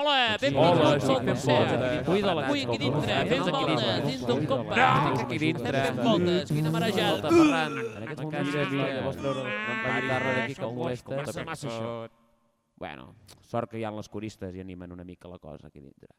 ole benvinguts Hola, al concert. Cuida la Avui aquí dintre, fent voltes, dins d'un compàs. No! Estic aquí dintre. Estem fent voltes, quina marejada. Ferran, en aquests moments hi havia la guitarra d'aquí que molesta. Massa, massa això. Bueno, sort que hi ha les coristes i animen una mica la cosa aquí dintre.